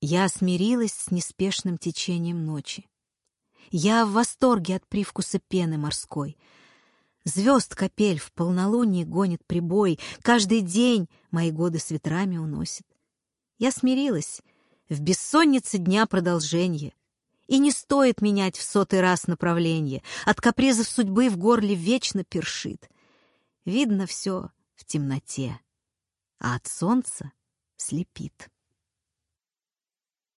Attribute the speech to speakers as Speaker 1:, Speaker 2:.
Speaker 1: Я смирилась с неспешным течением ночи. Я в восторге от привкуса пены морской. Звезд капель в полнолуние гонит прибой, Каждый день мои годы с ветрами уносит. Я смирилась в бессоннице дня продолжение. И не стоит менять в сотый раз направление. От капризов судьбы в горле вечно першит. Видно все в темноте, а от солнца слепит.